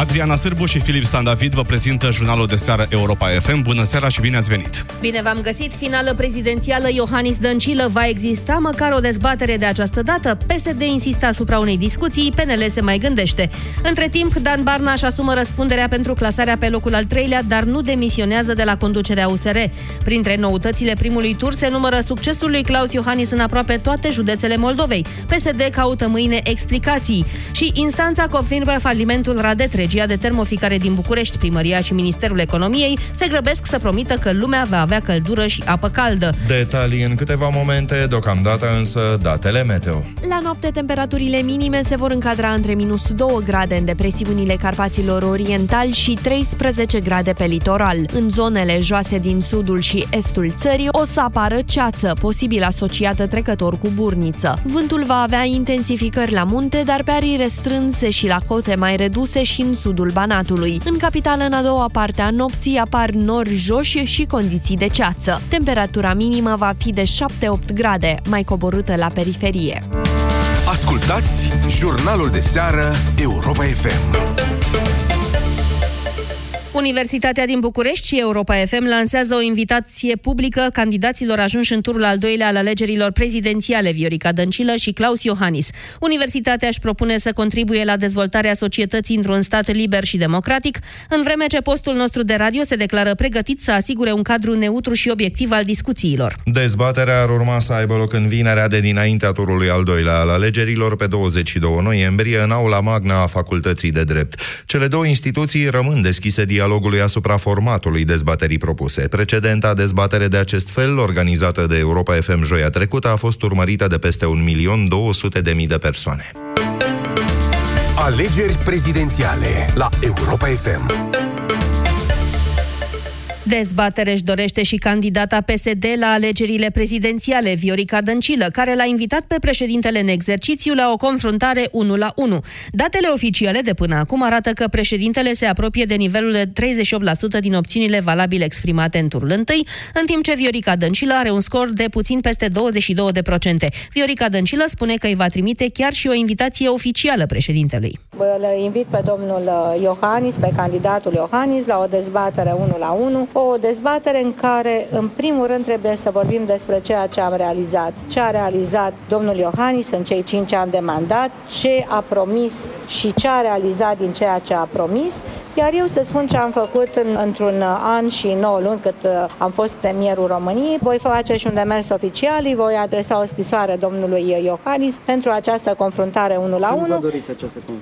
Adriana Sârbu și Filip Sandavid vă prezintă jurnalul de seară Europa FM. Bună seara și bine ați venit! Bine v-am găsit! Finală prezidențială Iohannis Dăncilă. Va exista măcar o dezbatere de această dată? PSD insistă asupra unei discuții, PNL se mai gândește. Între timp, Dan Barnaș își asumă răspunderea pentru clasarea pe locul al treilea, dar nu demisionează de la conducerea USR. Printre noutățile primului tur se numără succesul lui Claus Iohannis în aproape toate județele Moldovei. PSD caută mâine explicații și instanța confirmă falimentul Radet regia de termoficare din București, primăria și Ministerul Economiei se grăbesc să promită că lumea va avea căldură și apă caldă. Detalii în câteva momente, deocamdată însă datele meteo. La noapte, temperaturile minime se vor încadra între minus 2 grade în depresiunile Carpaților Orientali și 13 grade pe litoral. În zonele joase din sudul și estul țării o să apară ceață, posibil asociată trecător cu burniță. Vântul va avea intensificări la munte, dar pe arii restrânse și la cote mai reduse și în sudul Banatului. În capitală, în a doua parte a nopții, apar nori joși și condiții de ceață. Temperatura minimă va fi de 7-8 grade, mai coborâtă la periferie. Ascultați jurnalul de seară Europa FM. Universitatea din București și Europa FM lansează o invitație publică candidaților ajunși în turul al doilea al alegerilor prezidențiale Viorica Dăncilă și Claus Iohannis. Universitatea își propune să contribuie la dezvoltarea societății într-un stat liber și democratic, în vreme ce postul nostru de radio se declară pregătit să asigure un cadru neutru și obiectiv al discuțiilor. Dezbaterea ar urma să aibă loc în vinerea de dinaintea turului al doilea al alegerilor pe 22 noiembrie în aula magna a Facultății de Drept. Cele două instituții rămân deschise dialogului asupra formatului dezbaterii propuse. Precedenta dezbatere de acest fel, organizată de Europa FM joia trecută, a fost urmărită de peste 1.200.000 de persoane. Alegeri prezidențiale la Europa FM. Dezbatere își dorește și candidata PSD la alegerile prezidențiale, Viorica Dăncilă, care l-a invitat pe președintele în exercițiu la o confruntare 1 la 1. Datele oficiale de până acum arată că președintele se apropie de nivelul de 38% din opțiunile valabile exprimate în turul întâi, în timp ce Viorica Dăncilă are un scor de puțin peste 22%. Viorica Dăncilă spune că îi va trimite chiar și o invitație oficială președintelui. Îl invit pe domnul Iohannis, pe candidatul Iohannis, la o dezbatere 1 la 1, o dezbatere în care, în primul rând, trebuie să vorbim despre ceea ce am realizat. Ce a realizat domnul Iohannis în cei cinci ani de mandat, ce a promis și ce a realizat din ceea ce a promis, iar eu să spun ce am făcut în, într-un an și 9 luni cât uh, am fost premierul României. Voi face și un demers oficial, îi voi adresa o scrisoare domnului Iohannis pentru această confruntare 1 la 1.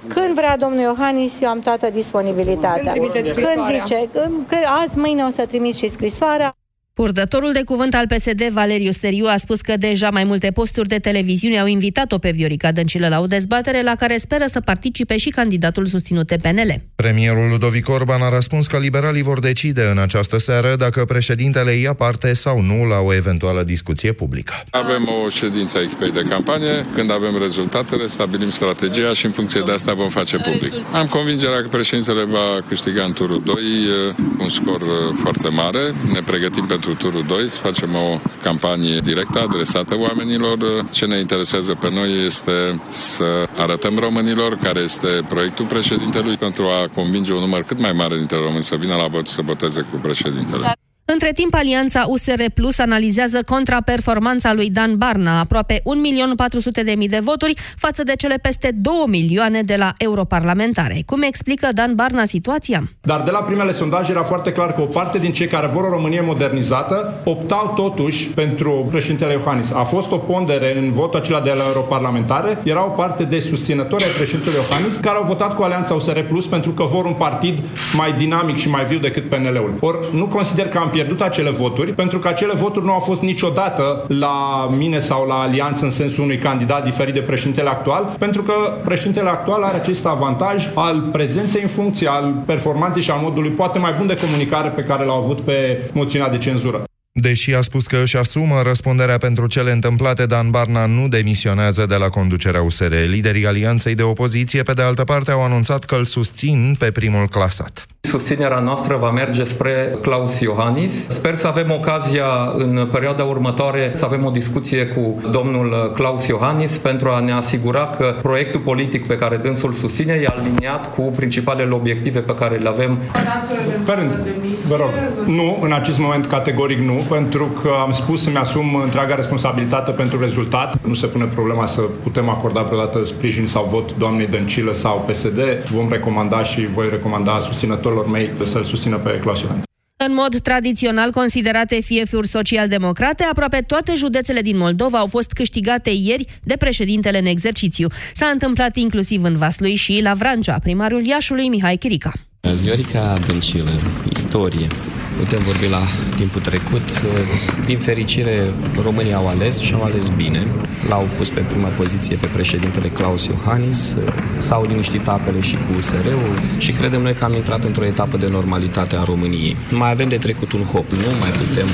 Când vrea domnul Iohannis, eu am toată disponibilitatea. Când, Când zice, că azi, mâine o să trimit și scrisoarea. Purtătorul de cuvânt al PSD, Valeriu Steriu, a spus că deja mai multe posturi de televiziune au invitat-o pe Viorica Dăncilă la o dezbatere la care speră să participe și candidatul susținut de PNL. Premierul Ludovic Orban a răspuns că liberalii vor decide în această seară dacă președintele ia parte sau nu la o eventuală discuție publică. Avem o ședință a echipei de campanie, când avem rezultatele, stabilim strategia și în funcție de asta vom face public. Am convingerea că președintele va câștiga în turul 2 un scor foarte mare. Ne pregătim pentru pentru turul 2, să facem o campanie directă adresată oamenilor. Ce ne interesează pe noi este să arătăm românilor care este proiectul președintelui pentru a convinge un număr cât mai mare dintre români să vină la vot și să voteze cu președintele. Între timp, alianța USR Plus analizează contraperformanța lui Dan Barna, aproape 1.400.000 de voturi față de cele peste 2 milioane de la europarlamentare. Cum explică Dan Barna situația? Dar de la primele sondaje era foarte clar că o parte din cei care vor o Românie modernizată optau totuși pentru președintele Iohannis. A fost o pondere în votul acela de la europarlamentare. Era o parte de susținători ai președintelui Iohannis care au votat cu alianța USR Plus pentru că vor un partid mai dinamic și mai viu decât PNL-ul. Ori nu consider că am pierdut acele voturi, pentru că acele voturi nu au fost niciodată la mine sau la alianță în sensul unui candidat diferit de președintele actual, pentru că președintele actual are acest avantaj al prezenței în funcție, al performanței și al modului poate mai bun de comunicare pe care l-au avut pe moțiunea de cenzură. Deși a spus că își asumă răspunderea pentru cele întâmplate, Dan Barna nu demisionează de la conducerea USR. Liderii alianței de opoziție, pe de altă parte, au anunțat că îl susțin pe primul clasat. Susținerea noastră va merge spre Claus Iohannis. Sper să avem ocazia în perioada următoare să avem o discuție cu domnul Claus Iohannis pentru a ne asigura că proiectul politic pe care dânsul susține e aliniat cu principalele obiective pe care le avem. Părând, vă rog, nu, în acest moment categoric nu, pentru că am spus să-mi asum întreaga responsabilitate pentru rezultat. Nu se pune problema să putem acorda vreodată sprijin sau vot doamnei Dăncilă sau PSD. Vom recomanda și voi recomanda susținătorilor mei să-l susțină pe Claus Iohannis. În mod tradițional considerate fiefiuri social-democrate, aproape toate județele din Moldova au fost câștigate ieri de președintele în exercițiu. S-a întâmplat inclusiv în Vaslui și la Vrancea, primarul Iașului Mihai Chirica. Viorica Dăncilă, istorie, putem vorbi la timpul trecut. Din fericire, românii au ales și au ales bine. L-au pus pe prima poziție pe președintele Claus Iohannis, s-au liniștit apele și cu USR-ul și credem noi că am intrat într-o etapă de normalitate a României. Mai avem de trecut un hop, nu mai putem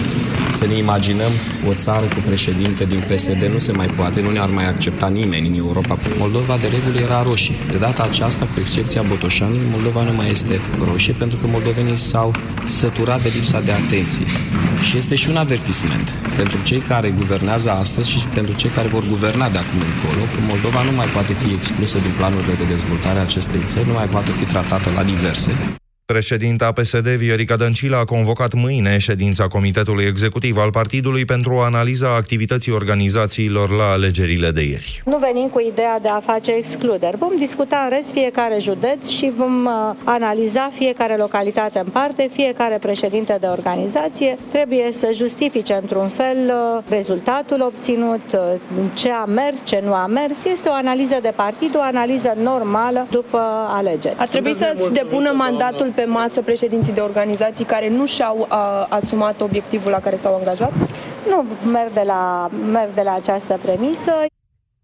să ne imaginăm o țară cu președinte din PSD, nu se mai poate, nu ne-ar mai accepta nimeni în Europa. Moldova de regulă era roșie. De data aceasta, cu excepția Botoșanului, Moldova nu mai este roșie pentru că moldovenii s-au săturat de lipsa de atenție. Și este și un avertisment pentru cei care guvernează astăzi și pentru cei care vor guverna de acum încolo, că Moldova nu mai poate fi exclusă din planurile de dezvoltare a acestei țări, nu mai poate fi tratată la diverse. Președinta PSD, Viorica Dăncilă, a convocat mâine ședința Comitetului Executiv al partidului pentru o analiza activității organizațiilor la alegerile de ieri. Nu venim cu ideea de a face excluderi. Vom discuta în rest fiecare județ și vom uh, analiza fiecare localitate în parte, fiecare președinte de organizație trebuie să justifice într-un fel uh, rezultatul obținut, uh, ce a mers, ce nu a mers. Este o analiză de partid, o analiză normală după alegeri. Ar trebui să-și depună mandatul pe masă președinții de organizații care nu și-au a, asumat obiectivul la care s-au angajat? Nu merg de la, merg de la această premisă.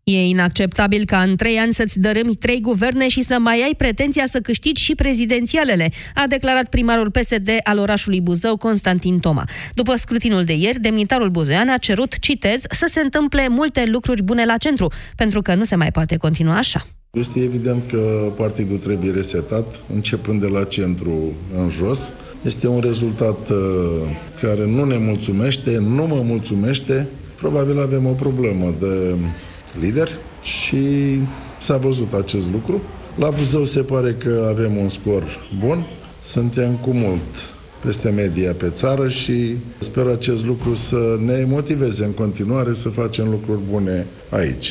E inacceptabil ca în trei ani să-ți dărâmi trei guverne și să mai ai pretenția să câștigi și prezidențialele, a declarat primarul PSD al orașului Buzău, Constantin Toma. După scrutinul de ieri, demnitarul buzoian a cerut, citez, să se întâmple multe lucruri bune la centru, pentru că nu se mai poate continua așa. Este evident că partidul trebuie resetat, începând de la centru în jos. Este un rezultat uh, care nu ne mulțumește, nu mă mulțumește. Probabil avem o problemă de lider și s-a văzut acest lucru. La Buzău se pare că avem un scor bun, suntem cu mult peste media pe țară și sper acest lucru să ne motiveze în continuare să facem lucruri bune aici.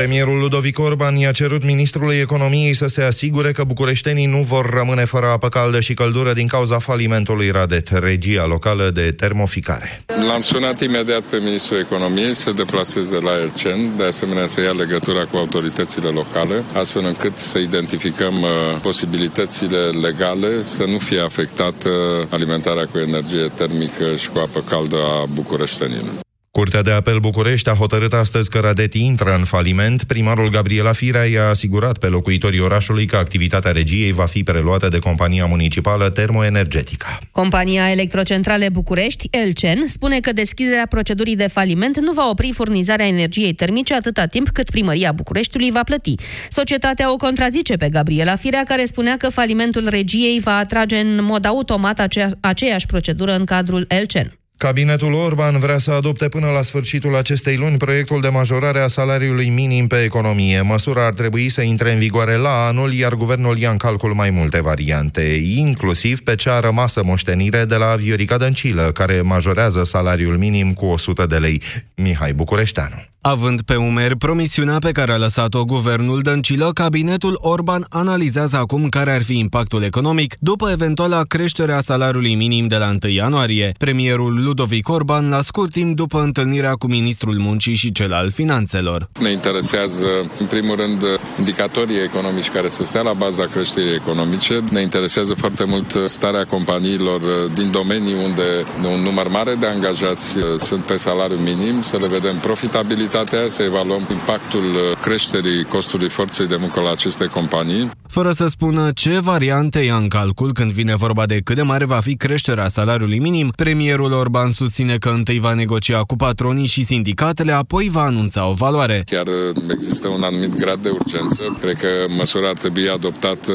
Premierul Ludovic Orban i-a cerut ministrului economiei să se asigure că bucureștenii nu vor rămâne fără apă caldă și căldură din cauza falimentului Radet, regia locală de termoficare. L-am sunat imediat pe ministrul economiei să deplaseze la Ercen, de asemenea să ia legătura cu autoritățile locale, astfel încât să identificăm uh, posibilitățile legale să nu fie afectată alimentarea cu energie termică și cu apă caldă a bucureștenilor. Curtea de apel București a hotărât astăzi că Radet intră în faliment. Primarul Gabriela Firea i-a asigurat pe locuitorii orașului că activitatea regiei va fi preluată de compania municipală termoenergetică. Compania Electrocentrale București, Elcen, spune că deschiderea procedurii de faliment nu va opri furnizarea energiei termice atâta timp cât primăria Bucureștiului va plăti. Societatea o contrazice pe Gabriela Firea, care spunea că falimentul regiei va atrage în mod automat acea, aceeași procedură în cadrul Elcen. Cabinetul Orban vrea să adopte până la sfârșitul acestei luni proiectul de majorare a salariului minim pe economie. Măsura ar trebui să intre în vigoare la anul, iar guvernul ia în calcul mai multe variante, inclusiv pe cea rămasă moștenire de la Viorica Dăncilă, care majorează salariul minim cu 100 de lei. Mihai Bucureșteanu. Având pe umeri promisiunea pe care a lăsat-o guvernul Dăncilă, cabinetul Orban analizează acum care ar fi impactul economic după eventuala creștere a salariului minim de la 1 ianuarie. Premierul Ludovic Orban la scurt timp după întâlnirea cu ministrul muncii și cel al finanțelor. Ne interesează, în primul rând, indicatorii economici care să stea la baza creșterii economice. Ne interesează foarte mult starea companiilor din domenii unde un număr mare de angajați sunt pe salariu minim, să le vedem profitabilitate fezabilitatea, să evaluăm impactul uh, creșterii costului forței de muncă la aceste companii. Fără să spună ce variante ia în calcul când vine vorba de cât de mare va fi creșterea salariului minim, premierul Orban susține că întâi va negocia cu patronii și sindicatele, apoi va anunța o valoare. Chiar uh, există un anumit grad de urgență. Cred că măsura ar trebui adoptată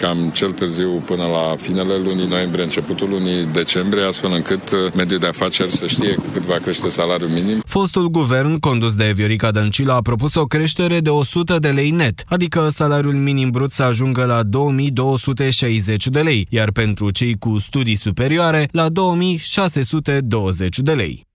cam cel târziu până la finele lunii noiembrie, începutul lunii decembrie, astfel încât mediul de afaceri să știe cât va crește salariul minim. Fostul guvern, condus de Viorica Dăncilă, a propus o creștere de 100 de lei net, adică salariul minim brut să ajungă la 2260 de lei, iar pentru cei cu studii superioare la 2620 de lei.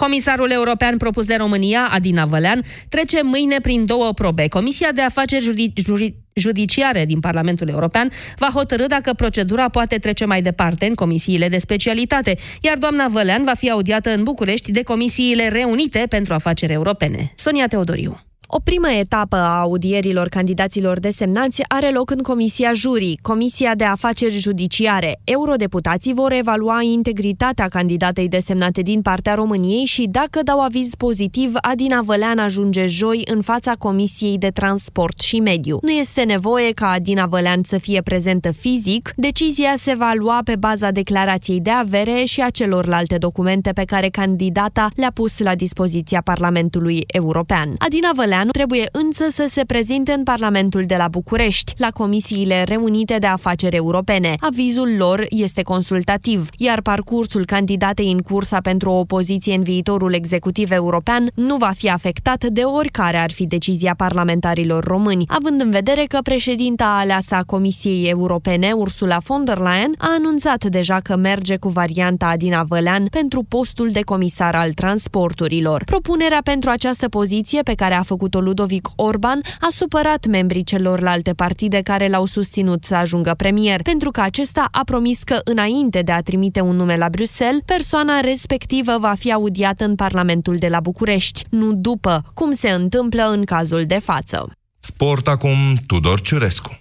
Comisarul european propus de România, Adina Vălean, trece mâine prin două probe. Comisia de afaceri judi- judiciare din Parlamentul European va hotărâ dacă procedura poate trece mai departe în comisiile de specialitate, iar doamna Vălean va fi audiată în București de comisiile reunite pentru afaceri europene. Sonia Teodoriu. O primă etapă a audierilor candidaților desemnați are loc în Comisia Jurii, Comisia de Afaceri Judiciare. Eurodeputații vor evalua integritatea candidatei desemnate din partea României și dacă dau aviz pozitiv, Adina Vălean ajunge joi în fața Comisiei de Transport și Mediu. Nu este nevoie ca Adina Vălean să fie prezentă fizic, decizia se va lua pe baza declarației de avere și a celorlalte documente pe care candidata le-a pus la dispoziția Parlamentului European. Adina Vălean European trebuie însă să se prezinte în Parlamentul de la București, la Comisiile Reunite de Afaceri Europene. Avizul lor este consultativ, iar parcursul candidatei în cursa pentru o poziție în viitorul executiv european nu va fi afectat de oricare ar fi decizia parlamentarilor români, având în vedere că președinta aleasă a Comisiei Europene, Ursula von der Leyen, a anunțat deja că merge cu varianta Adina Vălean pentru postul de comisar al transporturilor. Propunerea pentru această poziție pe care a făcut făcut-o Ludovic Orban a supărat membrii celorlalte partide care l-au susținut să ajungă premier, pentru că acesta a promis că înainte de a trimite un nume la Bruxelles, persoana respectivă va fi audiată în Parlamentul de la București, nu după, cum se întâmplă în cazul de față. Sport acum Tudor Ciurescu.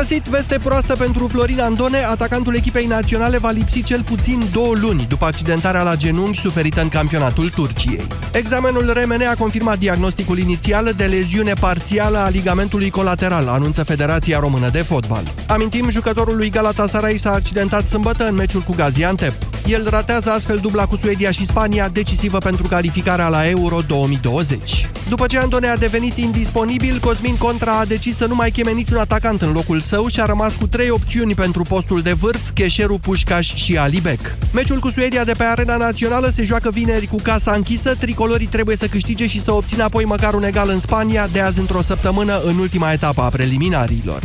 Găsit, veste proastă pentru Florin Andone, atacantul echipei naționale va lipsi cel puțin două luni după accidentarea la genunchi suferită în campionatul Turciei. Examenul RMN a confirmat diagnosticul inițial de leziune parțială a ligamentului colateral, anunță Federația Română de Fotbal. Amintim, jucătorul lui Galatasaray s-a accidentat sâmbătă în meciul cu Gaziantep. El ratează astfel dubla cu Suedia și Spania, decisivă pentru calificarea la Euro 2020. După ce Andone a devenit indisponibil, Cosmin Contra a decis să nu mai cheme niciun atacant în locul său și a rămas cu trei opțiuni pentru postul de vârf, Cheșeru, Pușcaș și Alibec. Meciul cu Suedia de pe Arena Națională se joacă vineri cu casa închisă, tricolorii trebuie să câștige și să obțină apoi măcar un egal în Spania, de azi într-o săptămână în ultima etapă a preliminarilor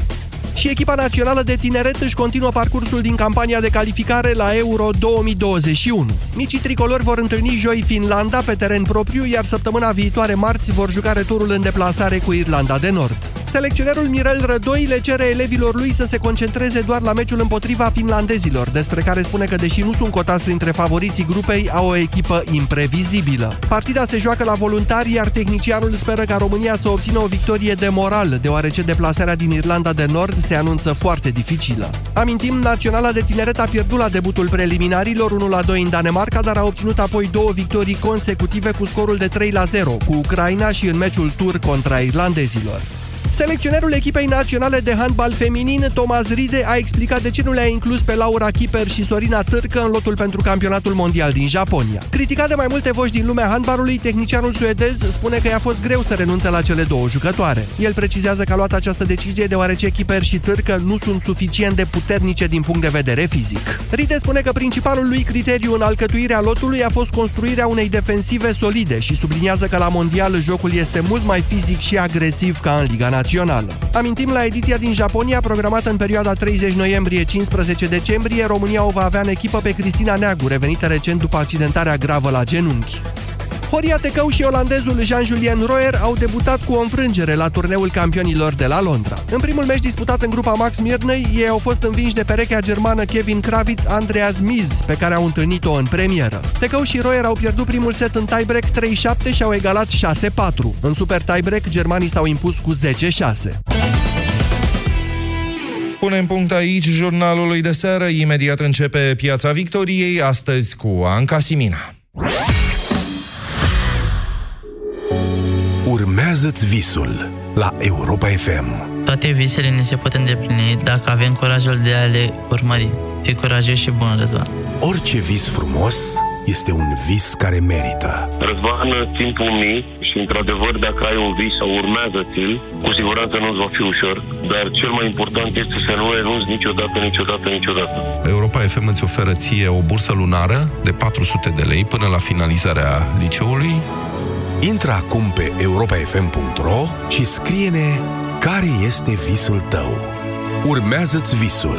și echipa națională de tineret își continuă parcursul din campania de calificare la Euro 2021. Micii tricolori vor întâlni joi Finlanda pe teren propriu, iar săptămâna viitoare marți vor juca returul în deplasare cu Irlanda de Nord. Selecționerul Mirel Rădoi le cere elevilor lui să se concentreze doar la meciul împotriva finlandezilor, despre care spune că deși nu sunt cotați printre favoriții grupei, au o echipă imprevizibilă. Partida se joacă la voluntari, iar tehnicianul speră ca România să obțină o victorie de moral, deoarece deplasarea din Irlanda de Nord se anunță foarte dificilă. Amintim, Naționala de Tineret a pierdut la debutul preliminarilor 1-2 în Danemarca, dar a obținut apoi două victorii consecutive cu scorul de 3-0 cu Ucraina și în meciul tur contra irlandezilor. Selecționerul echipei naționale de handbal feminin, Thomas Ride, a explicat de ce nu le-a inclus pe Laura Kiper și Sorina Târcă în lotul pentru campionatul mondial din Japonia. Criticat de mai multe voci din lumea handbalului, tehnicianul suedez spune că i-a fost greu să renunțe la cele două jucătoare. El precizează că a luat această decizie deoarece Kiper și Târcă nu sunt suficient de puternice din punct de vedere fizic. Ride spune că principalul lui criteriu în alcătuirea lotului a fost construirea unei defensive solide și subliniază că la mondial jocul este mult mai fizic și agresiv ca în Liga Națională națională. Amintim la ediția din Japonia, programată în perioada 30 noiembrie-15 decembrie, România o va avea în echipă pe Cristina Neagu, revenită recent după accidentarea gravă la genunchi. Horia Tecău și olandezul Jean-Julien Royer au debutat cu o înfrângere la turneul campionilor de la Londra. În primul meci disputat în grupa Max Mirnei, ei au fost învinși de perechea germană Kevin Kravitz Andreas Miz, pe care au întâlnit-o în premieră. Tecău și Royer au pierdut primul set în tiebreak 3-7 și au egalat 6-4. În super tiebreak, germanii s-au impus cu 10-6. Punem punct aici jurnalului de seară. Imediat începe Piața Victoriei, astăzi cu Anca Simina. Urmează-ți visul la Europa FM. Toate visele ne se pot îndeplini dacă avem curajul de a le urmări. Fii curajos și bun, Răzvan. Orice vis frumos este un vis care merită. Răzvan, timpul mii și, într-adevăr, dacă ai un vis sau urmează-ți-l, cu siguranță nu-ți va fi ușor, dar cel mai important este să nu renunți niciodată, niciodată, niciodată. Europa FM îți oferă ție o bursă lunară de 400 de lei până la finalizarea liceului. Intră acum pe europafm.ro și scrie-ne care este visul tău. Urmează-ți visul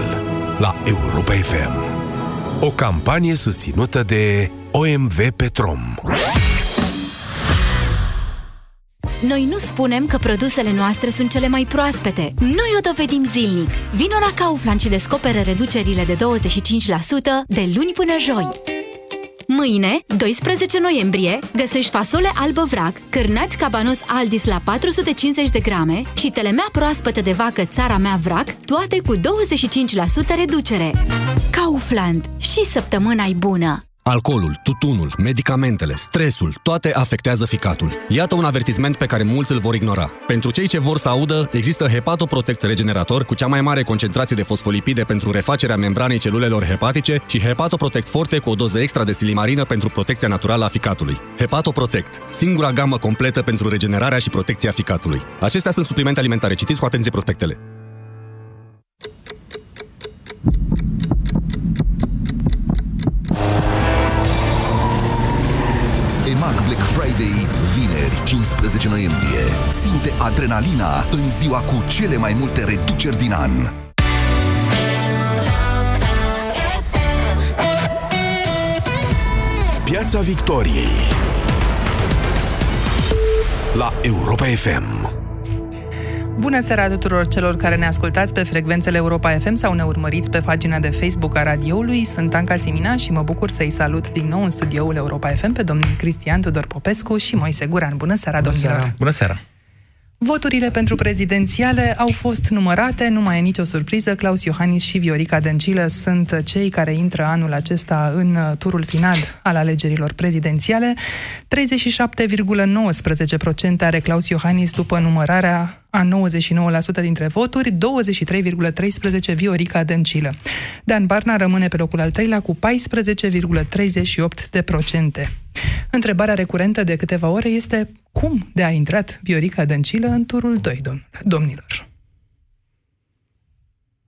la Europa FM. O campanie susținută de OMV Petrom. Noi nu spunem că produsele noastre sunt cele mai proaspete. Noi o dovedim zilnic. Vino la Kaufland și descoperă reducerile de 25% de luni până joi. Mâine, 12 noiembrie, găsești fasole albă vrac, cârnați cabanos Aldis la 450 de grame și telemea proaspătă de vacă țara mea vrac, toate cu 25% reducere. Kaufland. Și săptămâna ai bună! Alcoolul, tutunul, medicamentele, stresul, toate afectează ficatul. Iată un avertisment pe care mulți îl vor ignora. Pentru cei ce vor să audă, există Hepatoprotect Regenerator cu cea mai mare concentrație de fosfolipide pentru refacerea membranei celulelor hepatice și Hepatoprotect Forte cu o doză extra de silimarină pentru protecția naturală a ficatului. Hepatoprotect, singura gamă completă pentru regenerarea și protecția ficatului. Acestea sunt suplimente alimentare. Citiți cu atenție prospectele. EMAG Black Friday, vineri, 15 noiembrie. Simte adrenalina în ziua cu cele mai multe reduceri din an. Piața Victoriei la Europa FM. Bună seara tuturor celor care ne ascultați pe frecvențele Europa FM sau ne urmăriți pe pagina de Facebook a radioului. Sunt Anca Simina și mă bucur să-i salut din nou în studioul Europa FM pe domnul Cristian Tudor Popescu și Moise Guran. Bună seara, Bună domnilor! seara. Bună seara! Voturile pentru prezidențiale au fost numărate, nu mai e nicio surpriză. Claus Iohannis și Viorica Dăncilă sunt cei care intră anul acesta în turul final al alegerilor prezidențiale. 37,19% are Claus Iohannis după numărarea a 99% dintre voturi, 23,13% Viorica Dăncilă. Dan Barna rămâne pe locul al treilea cu 14,38%. Întrebarea recurentă de câteva ore este cum de a intrat Viorica Dăncilă în turul 2, dom- domnilor?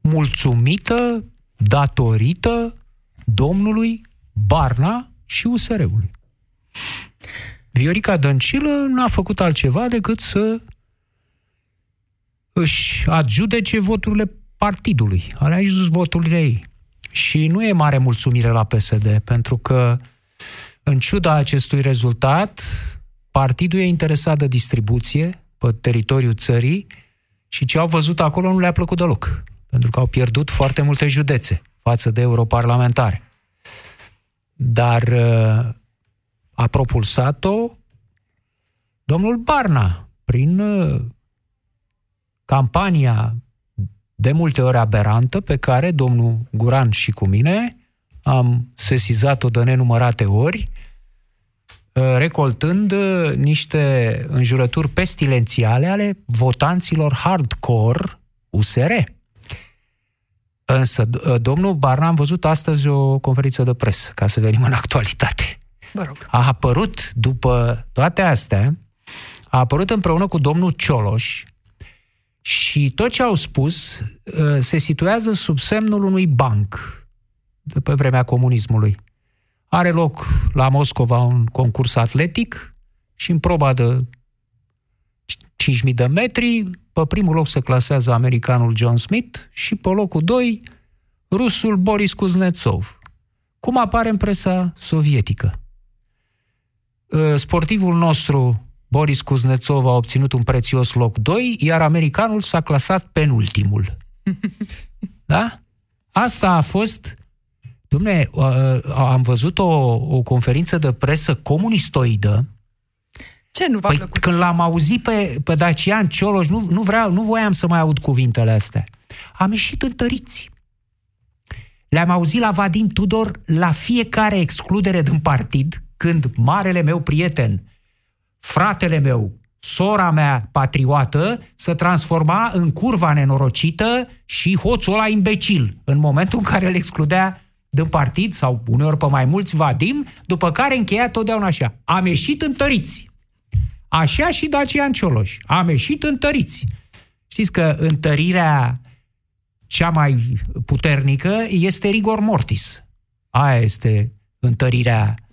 Mulțumită, datorită domnului Barna și USR-ului. Viorica Dăncilă n-a făcut altceva decât să își adjudece voturile partidului, a ajuns voturile ei. Și nu e mare mulțumire la PSD, pentru că, în ciuda acestui rezultat, partidul e interesat de distribuție pe teritoriul țării și ce au văzut acolo nu le-a plăcut deloc, pentru că au pierdut foarte multe județe față de europarlamentare. Dar uh, a propulsat-o domnul Barna prin uh, campania de multe ori aberantă pe care domnul Guran și cu mine am sesizat-o de nenumărate ori, recoltând niște înjurături pestilențiale ale votanților hardcore USR. Însă, domnul Barna, am văzut astăzi o conferință de presă, ca să venim în actualitate. Vă rog. A apărut, după toate astea, a apărut împreună cu domnul Cioloș, și tot ce au spus se situează sub semnul unui banc de pe vremea comunismului. Are loc la Moscova un concurs atletic și în proba de 5.000 de metri, pe primul loc se clasează americanul John Smith și pe locul 2 rusul Boris Kuznetsov. Cum apare în presa sovietică. Sportivul nostru Boris Kuznetsov a obținut un prețios loc 2, iar americanul s-a clasat penultimul. Da? Asta a fost... Dom'le, am văzut o, o conferință de presă comunistoidă. Ce nu v-a păi, plăcut? Când l-am auzit pe, pe Dacian Cioloș, nu, nu, vreau, nu voiam să mai aud cuvintele astea. Am ieșit întăriți. Le-am auzit la Vadim Tudor la fiecare excludere din partid, când marele meu prieten, fratele meu, sora mea patriotă să transforma în curva nenorocită și hoțul ăla imbecil, în momentul în care îl excludea din partid sau uneori pe mai mulți Vadim, după care încheia totdeauna așa. Am ieșit întăriți. Așa și Dacian Cioloș. Am ieșit întăriți. Știți că întărirea cea mai puternică este rigor mortis. Aia este întărirea